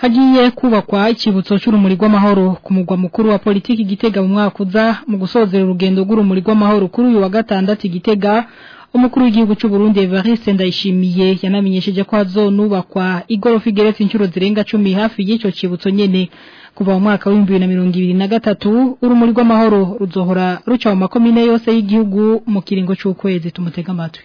hagiye kubakwa icyibutso cy'urumuri rw'amahoro ku mugwa mukuru wa politiki igitega mu mwaka uza mu gusozera urugendo rw'urumuri rw'amahoro kuri uyu wa gatandatu igitega umukuru w'igihugu cy'u Burundi Evariste Ndayishimiye yanamenyesheje ko hazonubakwa igorofa igeretse inshuro zirenga cumi hafi y'icyo kibutso nyene kuva mu mwaka na mirongo ibiri na gatatu urumuri rw'amahoro ruzohora ruca mu makomine yose y'igihugu mu kiringo cy'ukwezi tumutega amatwi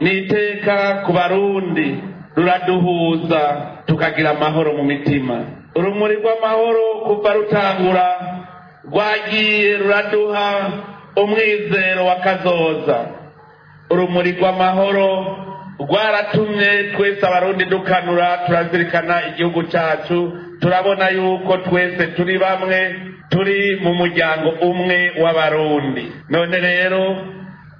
ni iteka ku barundi ruraduhuza tukagira amahoro mu mitima urumuri rw'amahoro kuva rutangura rwagiye ruraduha umwizero wa kazoza urumuri rw'amahoro rwaratumye twese abarundi dukanura turazirikana igihugu cyacu turabona yuko twese turi bamwe turi mu muryango umwe w'abarundi none rero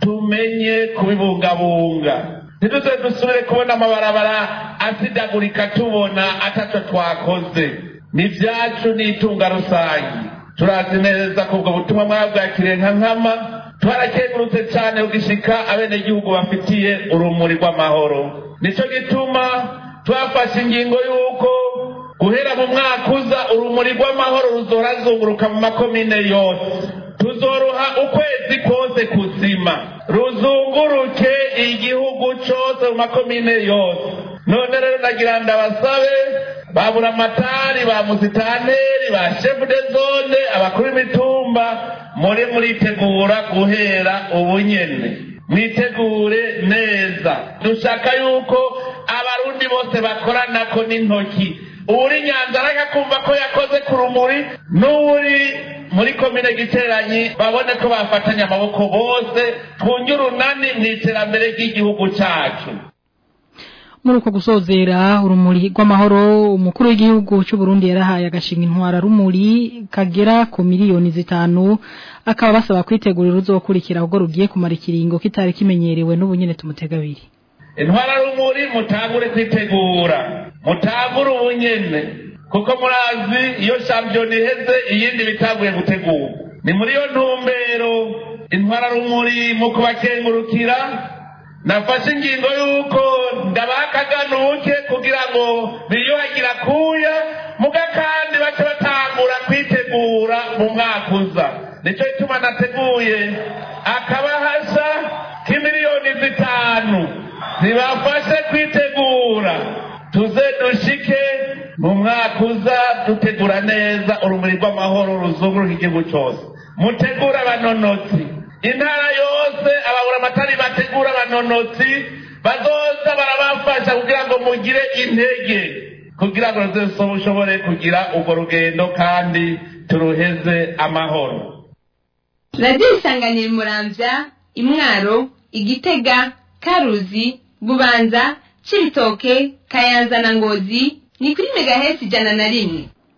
tumenye kubibungabunga ntiduze dusubire kubona amabarabara asidagurika tubona atacyo twakoze ni byacu ni itunga rusange turazi neza kubwo butumwa mwabwakiriye nka nkama twarakengurutse cyane gushika abenegihugu bafitiye urumuri rw'amahoro nicyo gituma twafashe ingingo y'uko guhera mu mwaka uza urumuri rw'amahoro ruzorazunguruka mu makomine yose tuzoruha ukwezi kose kuzima ruzunguruke igihugu cyose mu makomine yose none rero ndagira ndabasabe ba buramatari ba muzitaneri ba shefu de zone abakuru b'imitumba muri muritegura guhera ubunyene mwitegure neza dushaka yuko abarundi bose bakoranako n'intoki uri nyanza aragakumva ko yakoze ku rumuri n'uwuri muri komine giteranyi babone ko bafatanya amaboko bose twunge urunani mu iterambere ry'igihugu cyacu muri gusozera urumuri rw'amahoro umukuru w'igihugu cy'u Burundi yarahaye agashinga intwara rumuri kagera ku miliyoni zitanu akaba basaba kwitegura uruzokurikira ubwo rugiye kumara ikiringo kitari kimenyerewe n'ubunyene tumutegabiri intwara rumuri mutangure kwitegura mutangure ubunyene kuko murazi iyo shampiyona iheze iyindi bitanguye gutegurwa ni muri iyo ntumbero intwara rumuri mu kubakengurukira nafashe ingingo y'uko ndabaha uke kugira ngo biyuhagire akuya muga kandi bace batangura kwitegura mu mwaka uza nicyo gituma nateguye akabahasha k'imiliyoni zitanu zibafashe kwitegura tuze dushike mu mwaka uza dutegura neza urumuri rw'amahoro ruzunguruka igihugu cyose mutegure abanonotsi intara yose ababura amatari bategura abanonotsi bazoza barabafasha kugira ngo mugire intege kugira ngo mushobore kugira urwo rugendo kandi turuheze amahoro radiyo isanganira muramvya imwaro igitega karuzi bubanza cibitoke kayanza na ngozi ni kuri megahesi ijana na rimwe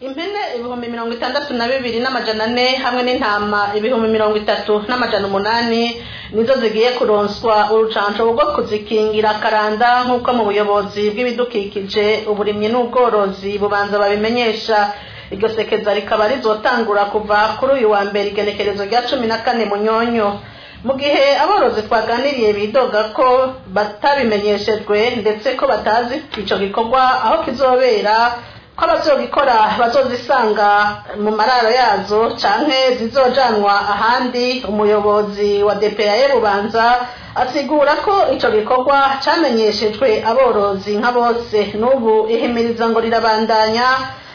impene ibihumbi mirongo itandatu na bibiri n'amajana ane hamwe n'intama ibihumbi mirongo itatu n'amajana umunani nizo zigiye kuronswa urucanco rwo kuzikingira karanda nk'uko mu buyobozi bw'ibidukikije uburimyi n'ubworozi bubanza babimenyesha iryo sekeza rikaba rizotangura kuva kuri uyu wa mbere igenekerezo rya cumi na kane munyonyo mu gihe aborozi twaganiriye bidoga ko batabimenyeshejwe ndetse ko batazi icyo gikorwa aho kizobera ko abazobikora bazozisanga mu mararo yazo canke zizojanwa ahandi umuyobozi wa DPA bubanza asigura ko ico gikorwa camenyeshejwe aborozi nka bose n'ubu ihimiriza ngo rirabandanya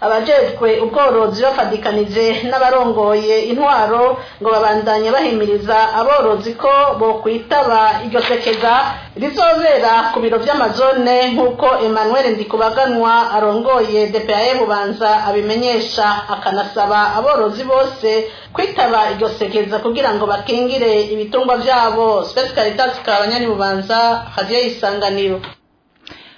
abajejwe ubworozi bafadikanije n'abarongoye intwaro ngo babandanye bahimiriza aborozi ko bokwitaba iryo sekeza rizobera ku biro vy'amazone nk'uko Emmanuel Ndikubaganwa arongoye DPAE Bubanza abimenyesha akanasaba aborozi bose kwitaba iryo sekeza kugira ngo bakingire ibitungwa byabo Special Task Abanyani Bubanza Radio Isanganiro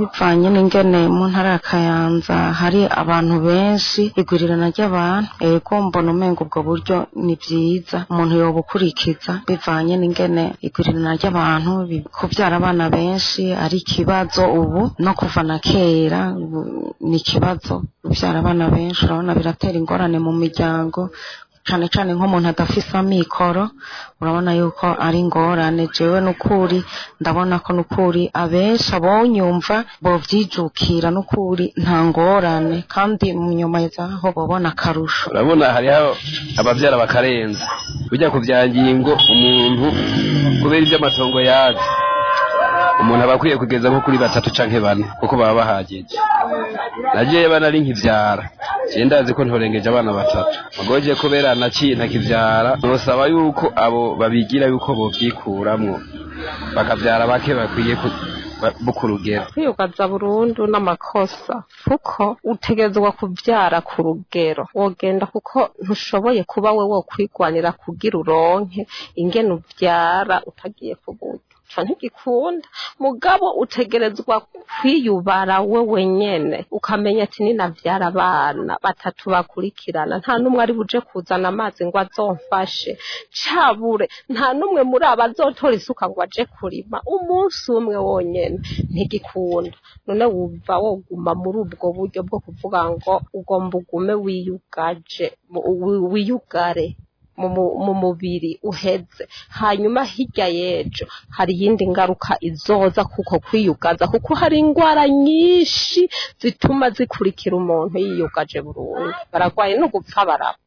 bipfanye n'ingene mu ntara ya Kayanza hari abantu benshi igurirana ry'abantu ego mbona umenga ubwo buryo ni byiza umuntu yobukurikiza bivanye n'ingene igurirana ry'abantu kubyara abana benshi ari ikibazo ubu no kuva na kera ni ikibazo kubyara abana benshi urabona biratera ingorane mu miryango cyane cyane nk'umuntu adafise amikoro urabona yuko ari ingorane jewe n'ukuri ndabona ko n'ukuri abenshi abonyumva bovyijukira n'ukuri nta ngorane kandi mu nyuma zaho bobona akarusho urabona hariho abavyara bakarenza kujya ku byangingo umuntu kubera iby'amatongo yazi umuntu aba akwiye kugeza nko kuri batatu cyangwa bane kuko baba bahageje nagiye bana ari nkibyara genda ndazi ko ntorengeje abana batatu bagoje kubera ntakibyara urusaba yuko abo babigira yuko bobyikuramwo bakabyara bake bakwiye kurugero kwiyugaza burundu n'amakosa kuko utegerezwa kubyara ku rugero wogenda kuko ntushoboye kuba we wokwigwanira kugira uronke ingene ubyara utagiye kubuza ntigikunda mugabo utegerezwa kwiyubara we nyine ukamenya ati ninabyara abana batatu bakurikirana nta n'umwe ari buje kuzana amazi ngo azomfashe cabure nta n'umwe muri aba azotora isuka ngo aje kurima umunsi umwe wonyine ntigikunda none wumva woguma muri ubwo buryo bwo kuvuga ngo ugomba ugume wiyugaje wiyugare mu mubiri uheze hanyuma hirya y'ejo hari iyindi ngaruka izoza kuko kwiyugaza kuko hari indwara nyinshi zituma zikurikira umuntu yiyugaje burundu bararwaye no gupfa baraba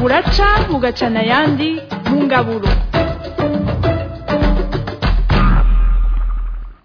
muraca mugacana ayandi mu ngaburo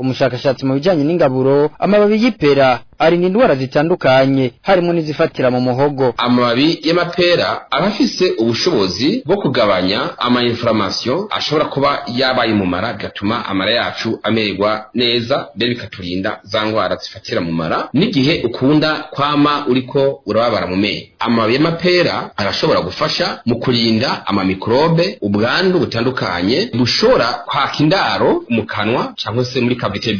umushakashatsi mu bijyanye n'ingaburo amababi y'ipera arinda indwara zitandukanye harimo n'izifatira mu muhogo amababi y'amapera aba afise ubushobozi bwo kugabanya amainflamasiyo ashobora kuba yabaye mu mara bigatuma amara yacu amererwa neza mbere bikaturinda za ndwara zifatira mu mara n'igihe ukunda kwama uriko urababara mu menyo amababi y'amapera arashobora gufasha mu kurinda amamikorobe ubwandu butandukanye bushobora kwaka indaro mu kanwa cyangwa se muri cavite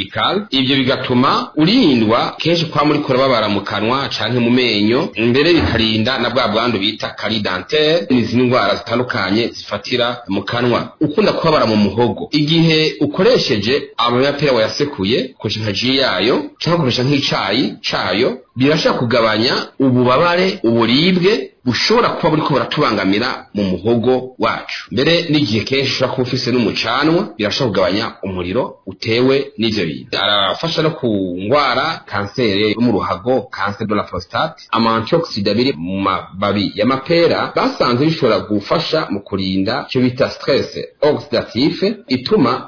ibyo bigatuma urindwa kenshi kwa murikora babara mu kanwa canke mu menyo mbere bikarinda na bwa bwandu bita carie dentaire n'izindi ndwara zitandukanye zifatira mu kanwa ukunda kubabara mu muhogo igihe ukoresheje amapera wayasekuye ukoresha nka ji yayo canke ukoresha nk'icayi cayo birashobora kugabanya ububabare uburibwe bushobora kuba buriko buratubangamira mu muhogo wacu mbere n'igihe kenshi ushobora kuba ufise n'umucanwa birashobora kugabanya umuriro utewe n'ivyo bintu arafasha no ku ngwara kanseri yo mu ruhago kanseri de la prostate amantioxide abiri mu mababi y'amapera basanze bishobora gufasha mu kurinda icyo bita stress oxidative ituma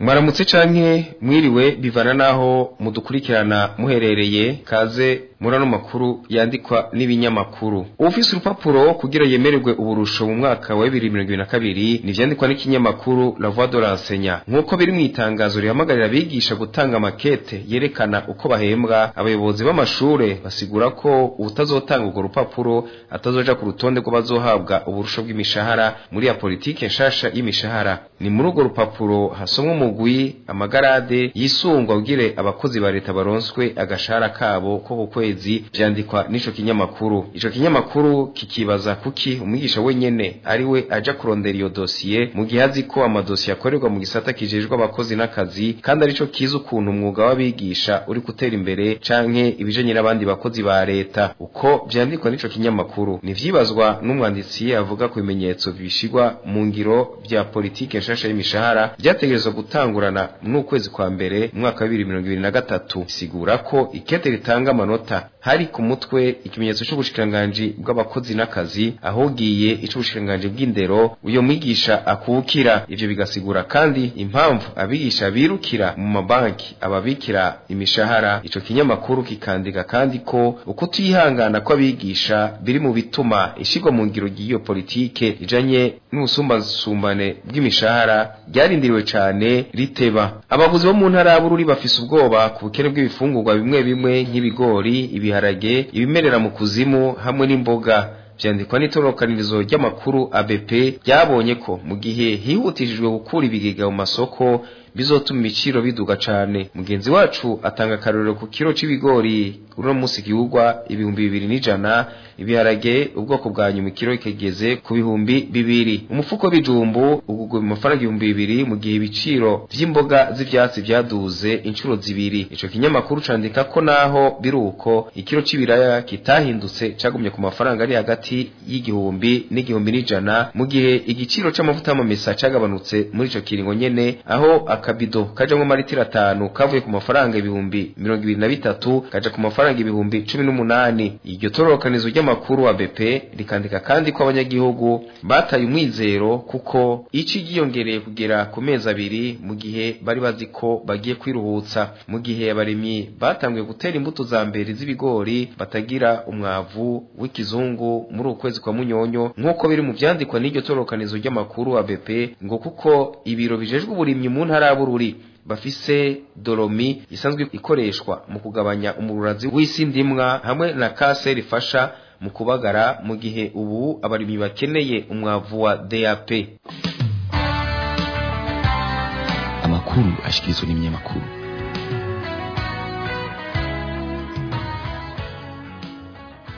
mwaramutse canke mwiriwe bivana naho mudukurikirana muherereye kaze muri makuru yandikwa n'ibinyamakuru ufise urupapuro kugira yemererwe uburusho mu mwaka wa kabiri nivyandikwa n'ikinyamakuru La Voix de l'Enseignant nkuko biri mu itangazo rihamagarira abigisha gutanga makete yerekana uko bahembwa abayobozi b'amashure basigura ko utazotanga urwo rupapuro atazoja ku rutonde rw'abazohabwa uburusho bw'imishahara muri ya politike nshasha y'imishahara ni muri urwo rupapuro hasomwa umugwi amagarade yisungwa ugire abakozi ba leta baronswe agashahara kabo ko kukwezi kwezi vyandikwa n'ico kinyamakuru ico kinyamakuru kikibaza kuki umwigisha wenyene ari we aja kurondera iyo dosiye mu gihe azi ko amadosiye akorerwa mu gisata kijejwe abakozi n'akazi kandi arico kiza ukuntu umwuga w'abigisha uri gutera imbere canke ibijenye n'abandi bakozi ba leta uko byandikwa n'ico kinyamakuru ni vyibazwa n'umwanditsi avuga ku bimenyetso bishigwa mu ngiro vya politike nshasha y'imishahara vyategerezwa gutangurana n'ukwezi kwa mbere mu mwaka wa gatatu sigura ko ikete ritanga amanota that hari ku mutwe ikimenyetso cy'ubushikiranganji bw'abakozi n'akazi ahugiye icy'ubushikiranganji bw'indero uyu mwigisha akukira ibyo bigasigura kandi impamvu abigisha birukira mu mabanki ababikira imishahara icyo kinyamakuru kikandika kandi ko uko tuyihangana kw'abigisha biri mu bituma ishigwa mu ngiro ry'iyo politike ijanye n'ubusumbasumbane bw'imishahara ryarindiriwe cyane riteba abaguzi bo mu ntara y'abururi bafise ubwoba ku bukene bw'ibifungurwa bimwe bimwe nk'ibigori ibi ibiharage ibimerera mu kuzimu hamwe n'imboga byandikwa n'itorokanirizo ry'amakuru ABP byabonye ko mu gihe hihutishijwe gukura ibigega mu masoko bizotuma ibiciro biduga cyane mugenzi wacu atanga akaruriro ku kiro cy'ibigori kuri uno munsi gihugwa ibihumbi bibiri n'ijana ibiharage ubwoko bwa nyuma ikiro ikageze ku bihumbi bibiri umufuko w'ibijumbu ugugwa mu mafaranga ibihumbi bibiri mu gihe ibiciro by'imboga z'ibyatsi byaduze inshuro zibiri icyo kinyamakuru candika ko naho biri uko ikiro cy'ibiraya kitahindutse cyagumye ku mafaranga ari hagati y'igihumbi n'igihumbi n'ijana mu gihe igiciro cy'amavuta y'amamesa cyagabanutse muri icyo kiringo nyene aho akabido kajyamo amaritiro atanu kavuye ku mafaranga ibihumbi mirongo ibiri na bitatu kajya ku mafaranga ibihumbi cumi n'umunani iryo tororokanizo ry'amakuru wa bepe rikandika kandi ko abanyagihugu bataye umwizero kuko icyo ryiyongereye kugera ku mezi abiri mu gihe bari bazi ko bagiye kwiruhutsa mu gihe abaremyi batangiye gutera imbuto za mbere z'ibigori batagira umwavu w'ikizungu muri uku kwezi kwa munyonyo nk'uko biri mu byandikwa n'iryo tororokanizo ry'amakuru wa bepe ngo kuko ibiro bijejwe uburimyi mu ntara y'ubururu bafise dolomi isanzwe ikoreshwa mu kugabanya umururazi w'isindimwa hamwe na kase rifasha mu kubagara mu gihe ubu abarimyi bakeneye umwavu wa DAP amakuru ashikirizwa n'imyamakuru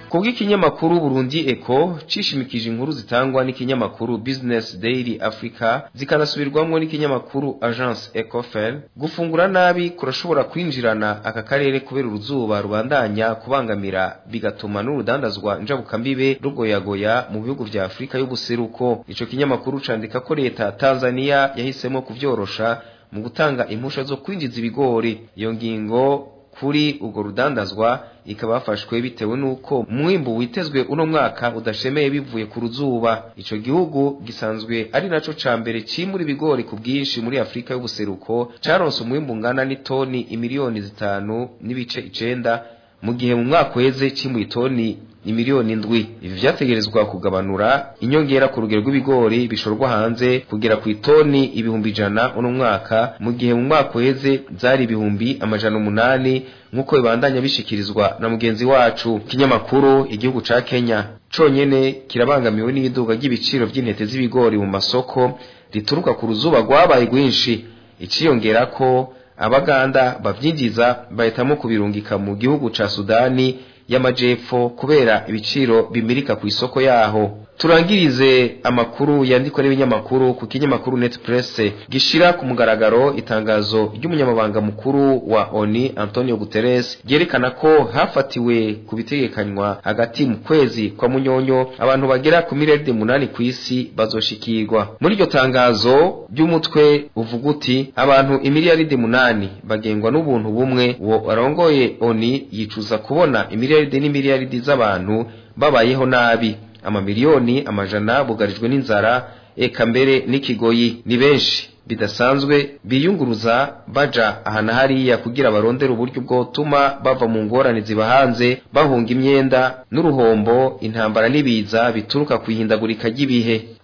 kubwo ikinyamakuru Burundi Eco cishimikije inkuru zitangwa n'ikinyamakuru Business Daily Africa zikanasubirwamo n'ikinyamakuru Agence Ecofel gufungura nabi kurashobora kwinjirana aka karere kubera uruzuba rubandanya kubangamira bigatuma n'urudandazwa njabukambibe rugoyagoya mu bihugu vya Afrika y'ubuseruko ico kinyamakuru candika ko leta Tanzania yahisemo kuvyorosha mu gutanga impusha zo kwinjiza ibigori iyo ngingo kuri urwo rudandazwa ikaba yafashwe bitewe n'uko umwimbu witezwe uno mwaka udashemeye bivuye ku ruzuba icyo gihugu gisanzwe ari nacyo ca mbere kimura ibigori ku bwinshi muri afurika y'ubuseruko caronse umwimbu ungana n'itoni imiliyoni zitanu n'ibice icyenda mu gihe mu mwaka uheze cimuye itoni ni miliyoni indwi ibi byategerezwa kugabanura inyongera ku rugero rw'ibigori bishorwa hanze kugera ku itoni ibihumbi ijana uno mwaka mu gihe mu mwaka uheze byari ibihumbi amajana umunani nk'uko bibandanya bishikirizwa na mugenzi wacu ikinyamakuru igihugu cya Kenya conyene kirabangamiwe n'iduga ry'ibiciro by'intete z'ibigori mu masoko rituruka ku ruzuba rwabaye rwinshi ikiyongera ko abaganda babyinjiza bahitamo kubirungika mu gihugu ca Sudani y'amajyepfo kubera ibiciro bimirika ku isoko yaho turangirize amakuru yandikwa n'ibinyamakuru ku kinyamakuru net presse gishira ku mugaragaro itangazo ry'umunyamabanga mukuru wa oni antonio guterres ryerekana ko hafatiwe ku bitegekanywa hagati mu kwezi kwa munyonyo abantu bagera ku miriyaride munani ku isi bazoshikirwa muri iryo tangazo ry'umutwe uvuga uti abantu imiriyaride munani bagengwa n'ubuntu bumwe uwo arongoye oni yicuza kubona imiriyaride n'imiriyaride z'abantu babayeho nabi amamiliyoni amajana bugarijwe n'inzara eka mbere n'ikigoyi ni benshi bidasanzwe biyunguruza baja ahana hariya kugira barondere uburyo bwotuma bava mu ngorane zibahanze bahunga imyenda n'uruhombo intambara n'ibiza bituruka ku ihindagurika ry'ibihe